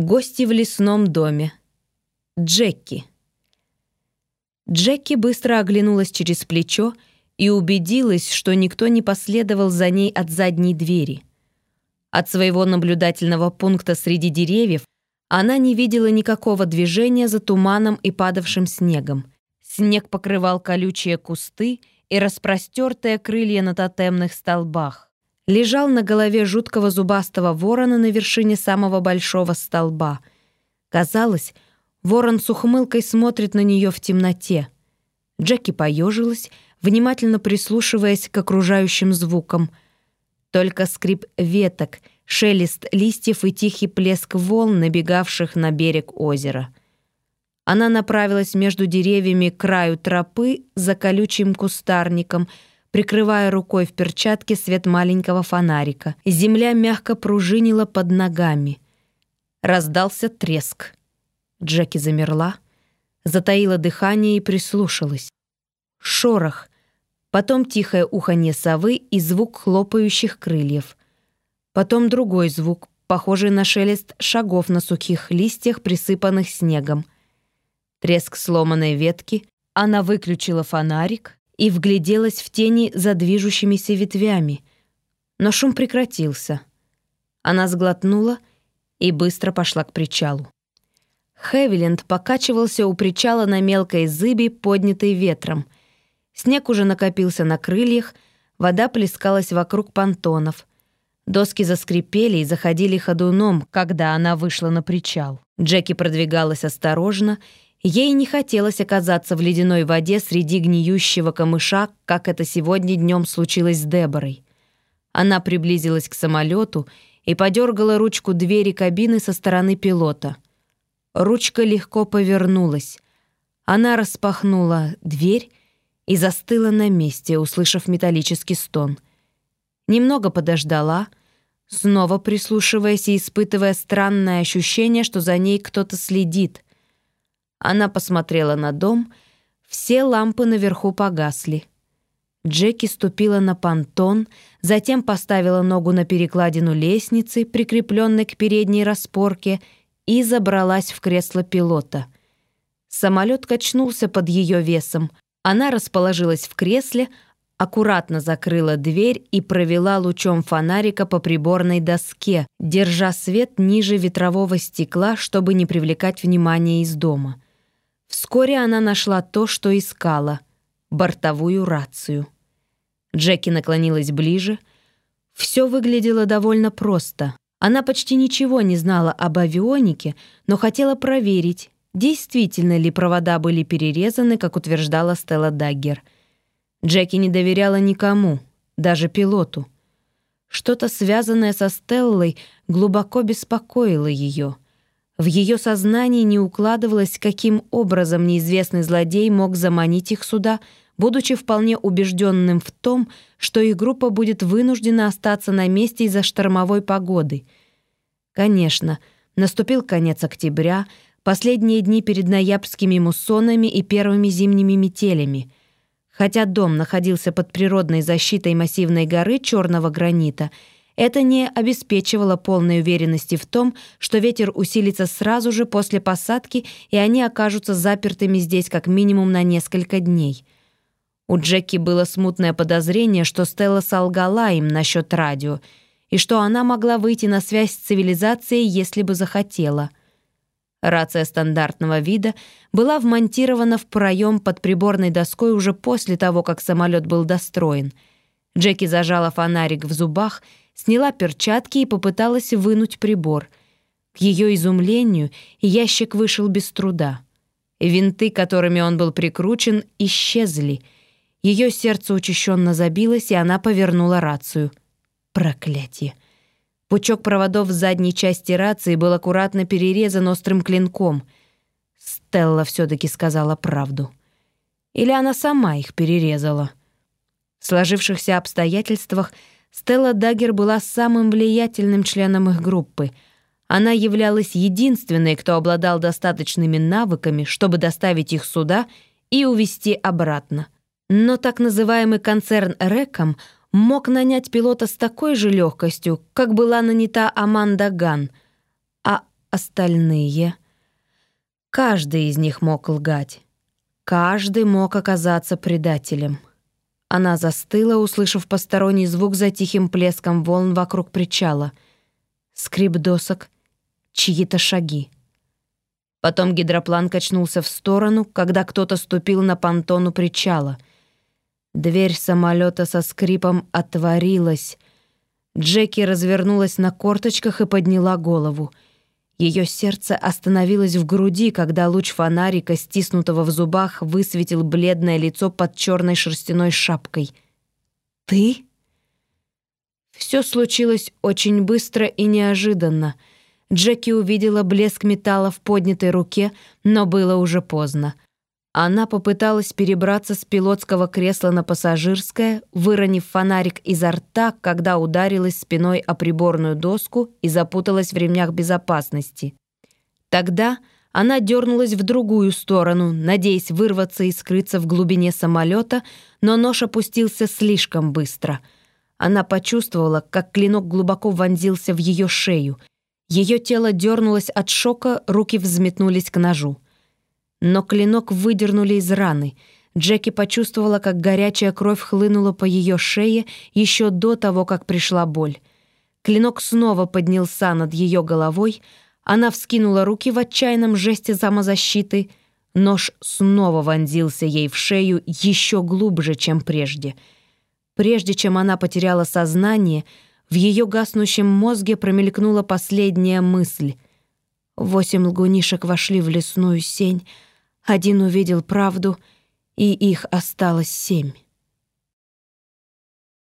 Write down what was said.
Гости в лесном доме. Джеки. Джеки быстро оглянулась через плечо и убедилась, что никто не последовал за ней от задней двери. От своего наблюдательного пункта среди деревьев она не видела никакого движения за туманом и падавшим снегом. Снег покрывал колючие кусты и распростертые крылья на тотемных столбах лежал на голове жуткого зубастого ворона на вершине самого большого столба. Казалось, ворон с ухмылкой смотрит на нее в темноте. Джеки поежилась, внимательно прислушиваясь к окружающим звукам. Только скрип веток, шелест листьев и тихий плеск волн, набегавших на берег озера. Она направилась между деревьями к краю тропы за колючим кустарником — прикрывая рукой в перчатке свет маленького фонарика. Земля мягко пружинила под ногами. Раздался треск. Джеки замерла, затаила дыхание и прислушалась. Шорох, потом тихое уханье совы и звук хлопающих крыльев. Потом другой звук, похожий на шелест шагов на сухих листьях, присыпанных снегом. Треск сломанной ветки, она выключила фонарик, и вгляделась в тени за движущимися ветвями. Но шум прекратился. Она сглотнула и быстро пошла к причалу. Хевиленд покачивался у причала на мелкой зыби, поднятой ветром. Снег уже накопился на крыльях, вода плескалась вокруг понтонов. Доски заскрипели и заходили ходуном, когда она вышла на причал. Джеки продвигалась осторожно Ей не хотелось оказаться в ледяной воде среди гниющего камыша, как это сегодня днем случилось с Деборой. Она приблизилась к самолету и подергала ручку двери кабины со стороны пилота. Ручка легко повернулась. Она распахнула дверь и застыла на месте, услышав металлический стон. Немного подождала, снова прислушиваясь и испытывая странное ощущение, что за ней кто-то следит — она посмотрела на дом, все лампы наверху погасли. Джеки ступила на понтон, затем поставила ногу на перекладину лестницы, прикрепленной к передней распорке, и забралась в кресло пилота. Самолет качнулся под ее весом. Она расположилась в кресле, аккуратно закрыла дверь и провела лучом фонарика по приборной доске, держа свет ниже ветрового стекла, чтобы не привлекать внимания из дома. Вскоре она нашла то, что искала — бортовую рацию. Джеки наклонилась ближе. Все выглядело довольно просто. Она почти ничего не знала об авионике, но хотела проверить, действительно ли провода были перерезаны, как утверждала Стелла Даггер. Джеки не доверяла никому, даже пилоту. Что-то связанное со Стеллой глубоко беспокоило ее — в ее сознании не укладывалось, каким образом неизвестный злодей мог заманить их сюда, будучи вполне убежденным в том, что их группа будет вынуждена остаться на месте из-за штормовой погоды. Конечно, наступил конец октября, последние дни перед ноябрьскими муссонами и первыми зимними метелями. Хотя дом находился под природной защитой массивной горы черного гранита — это не обеспечивало полной уверенности в том, что ветер усилится сразу же после посадки, и они окажутся запертыми здесь как минимум на несколько дней. У Джеки было смутное подозрение, что Стелла солгала им насчет радио, и что она могла выйти на связь с цивилизацией, если бы захотела. Рация стандартного вида была вмонтирована в проем под приборной доской уже после того, как самолет был достроен. Джеки зажала фонарик в зубах сняла перчатки и попыталась вынуть прибор. К ее изумлению ящик вышел без труда. Винты, которыми он был прикручен, исчезли. Ее сердце учащенно забилось, и она повернула рацию. Проклятие! Пучок проводов в задней части рации был аккуратно перерезан острым клинком. Стелла все-таки сказала правду. Или она сама их перерезала. В сложившихся обстоятельствах — Стелла Даггер была самым влиятельным членом их группы. Она являлась единственной, кто обладал достаточными навыками, чтобы доставить их сюда и увезти обратно. Но так называемый концерн «Рэком» мог нанять пилота с такой же легкостью, как была нанята Аманда Ган. А остальные? Каждый из них мог лгать. Каждый мог оказаться предателем. Она застыла, услышав посторонний звук за тихим плеском волн вокруг причала. Скрип досок, чьи-то шаги. Потом гидроплан качнулся в сторону, когда кто-то ступил на понтону причала. Дверь самолета со скрипом отворилась. Джеки развернулась на корточках и подняла голову. Ее сердце остановилось в груди, когда луч фонарика, стиснутого в зубах, высветил бледное лицо под черной шерстяной шапкой. «Ты?» Все случилось очень быстро и неожиданно — Джеки увидела блеск металла в поднятой руке, но было уже поздно. Она попыталась перебраться с пилотского кресла на пассажирское, выронив фонарик изо рта, когда ударилась спиной о приборную доску и запуталась в ремнях безопасности. Тогда она дернулась в другую сторону, надеясь вырваться и скрыться в глубине самолета, но нож опустился слишком быстро. Она почувствовала, как клинок глубоко вонзился в ее шею — ее тело дернулось от шока, руки взметнулись к ножу. Но клинок выдернули из раны. Джеки почувствовала, как горячая кровь хлынула по ее шее еще до того, как пришла боль. Клинок снова поднялся над ее головой. Она вскинула руки в отчаянном жесте самозащиты. Нож снова вонзился ей в шею еще глубже, чем прежде. Прежде чем она потеряла сознание — в ее гаснущем мозге промелькнула последняя мысль. Восемь лгунишек вошли в лесную сень, один увидел правду, и их осталось семь.